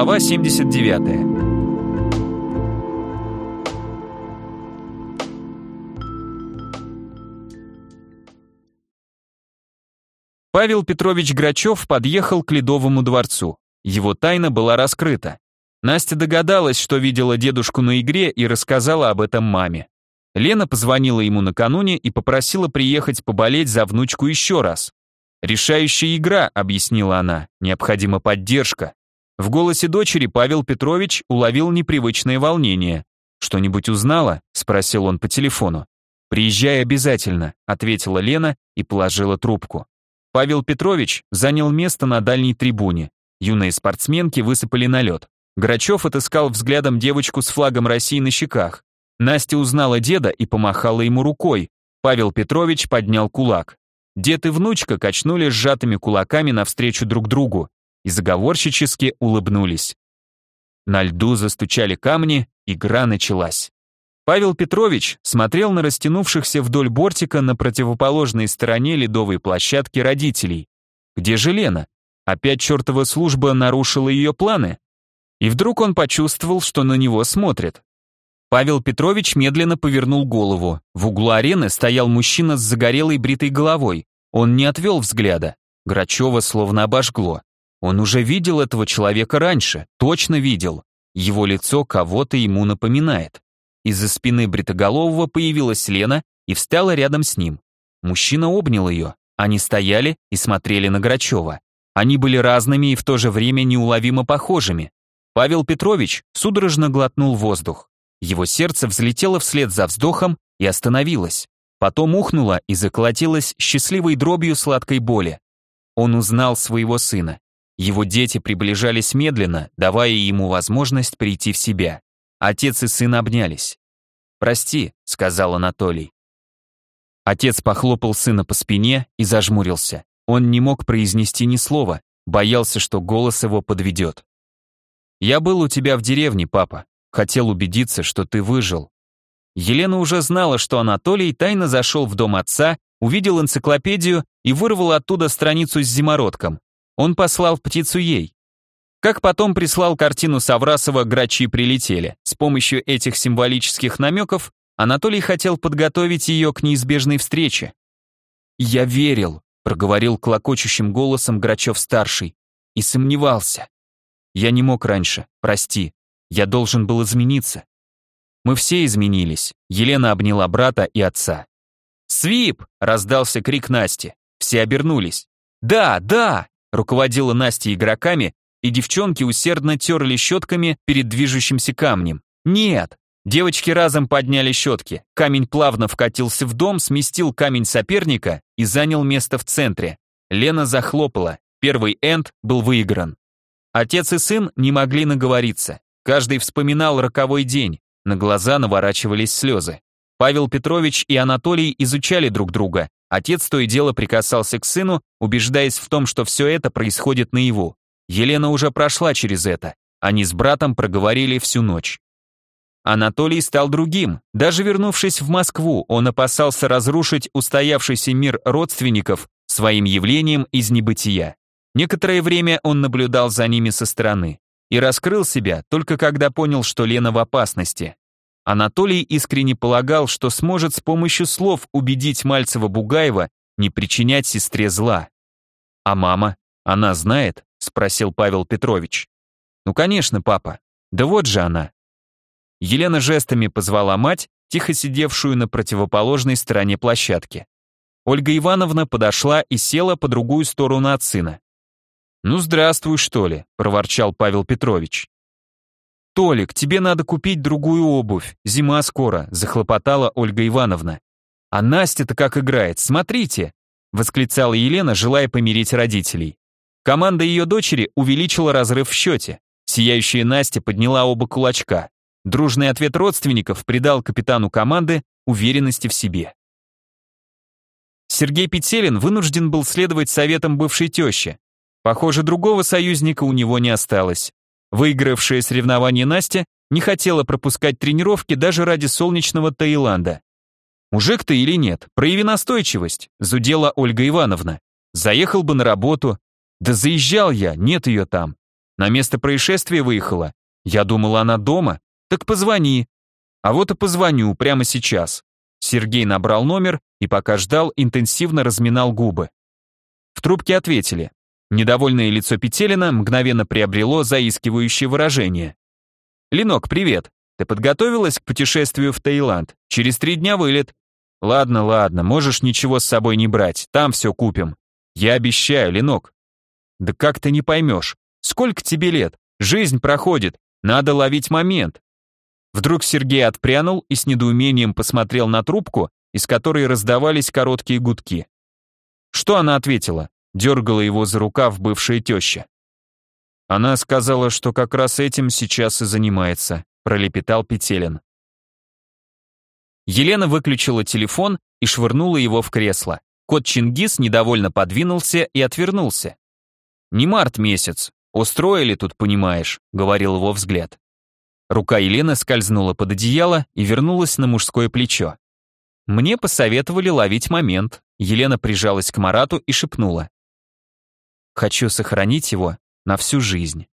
Глава 79. Павел Петрович Грачев подъехал к Ледовому дворцу. Его тайна была раскрыта. Настя догадалась, что видела дедушку на игре и рассказала об этом маме. Лена позвонила ему накануне и попросила приехать поболеть за внучку еще раз. «Решающая игра», — объяснила она, — «необходима поддержка». В голосе дочери Павел Петрович уловил непривычное волнение. «Что-нибудь узнала?» — спросил он по телефону. «Приезжай обязательно», — ответила Лена и положила трубку. Павел Петрович занял место на дальней трибуне. Юные спортсменки высыпали на лед. Грачев отыскал взглядом девочку с флагом России на щеках. Настя узнала деда и помахала ему рукой. Павел Петрович поднял кулак. Дед и внучка качнули сжатыми кулаками навстречу друг другу и заговорщически улыбнулись. На льду застучали камни, игра началась. Павел Петрович смотрел на растянувшихся вдоль бортика на противоположной стороне ледовой площадки родителей. Где же Лена? Опять чертова служба нарушила ее планы? И вдруг он почувствовал, что на него смотрят. Павел Петрович медленно повернул голову. В углу арены стоял мужчина с загорелой бритой головой. Он не отвел взгляда. Грачева словно обожгло. Он уже видел этого человека раньше, точно видел. Его лицо кого-то ему напоминает. Из-за спины Бритоголового появилась Лена и встала рядом с ним. Мужчина обнял ее. Они стояли и смотрели на Грачева. Они были разными и в то же время неуловимо похожими. Павел Петрович судорожно глотнул воздух. Его сердце взлетело вслед за вздохом и остановилось. Потом ухнуло и заколотилось счастливой дробью сладкой боли. Он узнал своего сына. Его дети приближались медленно, давая ему возможность прийти в себя. Отец и сын обнялись. «Прости», — сказал Анатолий. Отец похлопал сына по спине и зажмурился. Он не мог произнести ни слова, боялся, что голос его подведет. «Я был у тебя в деревне, папа. Хотел убедиться, что ты выжил». Елена уже знала, что Анатолий тайно зашел в дом отца, увидел энциклопедию и вырвал оттуда страницу с зимородком. Он послал птицу ей. Как потом прислал картину Саврасова «Грачи прилетели». С помощью этих символических намеков Анатолий хотел подготовить ее к неизбежной встрече. «Я верил», — проговорил клокочущим голосом Грачев-старший, и сомневался. «Я не мог раньше, прости. Я должен был измениться». Мы все изменились. Елена обняла брата и отца. «Свип!» — раздался крик Насти. Все обернулись. «Да, да!» Руководила Настя игроками, и девчонки усердно терли щетками перед движущимся камнем. Нет! Девочки разом подняли щетки. Камень плавно вкатился в дом, сместил камень соперника и занял место в центре. Лена захлопала. Первый энд был выигран. Отец и сын не могли наговориться. Каждый вспоминал роковой день. На глаза наворачивались слезы. Павел Петрович и Анатолий изучали друг друга, Отец то и дело прикасался к сыну, убеждаясь в том, что все это происходит наяву. Елена уже прошла через это. Они с братом проговорили всю ночь. Анатолий стал другим. Даже вернувшись в Москву, он опасался разрушить устоявшийся мир родственников своим явлением из небытия. Некоторое время он наблюдал за ними со стороны и раскрыл себя только когда понял, что Лена в опасности. Анатолий искренне полагал, что сможет с помощью слов убедить Мальцева-Бугаева не причинять сестре зла. «А мама? Она знает?» — спросил Павел Петрович. «Ну, конечно, папа. Да вот же она». Елена жестами позвала мать, тихо сидевшую на противоположной стороне площадки. Ольга Ивановна подошла и села по другую сторону от сына. «Ну, здравствуй, что ли», — проворчал Павел Петрович. «Толик, тебе надо купить другую обувь, зима скоро», захлопотала Ольга Ивановна. «А Настя-то как играет, смотрите!» восклицала Елена, желая помирить родителей. Команда ее дочери увеличила разрыв в счете. Сияющая Настя подняла оба кулачка. Дружный ответ родственников придал капитану команды уверенности в себе. Сергей Петелин вынужден был следовать советам бывшей тещи. Похоже, другого союзника у него не осталось. Выигравшая соревнование Настя не хотела пропускать тренировки даже ради солнечного Таиланда. «Мужик ты или нет? Прояви настойчивость», — зудела Ольга Ивановна. «Заехал бы на работу». «Да заезжал я, нет ее там». На место происшествия выехала. Я думала, она дома. Так позвони. А вот и позвоню прямо сейчас. Сергей набрал номер и пока ждал, интенсивно разминал губы. В трубке ответили. Недовольное лицо Петелина мгновенно приобрело заискивающее выражение. «Ленок, привет. Ты подготовилась к путешествию в Таиланд? Через три дня вылет. Ладно, ладно, можешь ничего с собой не брать, там все купим. Я обещаю, Ленок. Да как ты не поймешь? Сколько тебе лет? Жизнь проходит, надо ловить момент. Вдруг Сергей отпрянул и с недоумением посмотрел на трубку, из которой раздавались короткие гудки. Что она ответила? Дергала его за рукав бывшая теща. Она сказала, что как раз этим сейчас и занимается пролепетал Петелин. Елена выключила телефон и швырнула его в кресло. Кот Чингис недовольно подвинулся и отвернулся. «Не март месяц. Устроили тут, понимаешь», — говорил его взгляд. Рука Елены скользнула под одеяло и вернулась на мужское плечо. Мне посоветовали ловить момент. Елена прижалась к Марату и шепнула. «Хочу сохранить его на всю жизнь».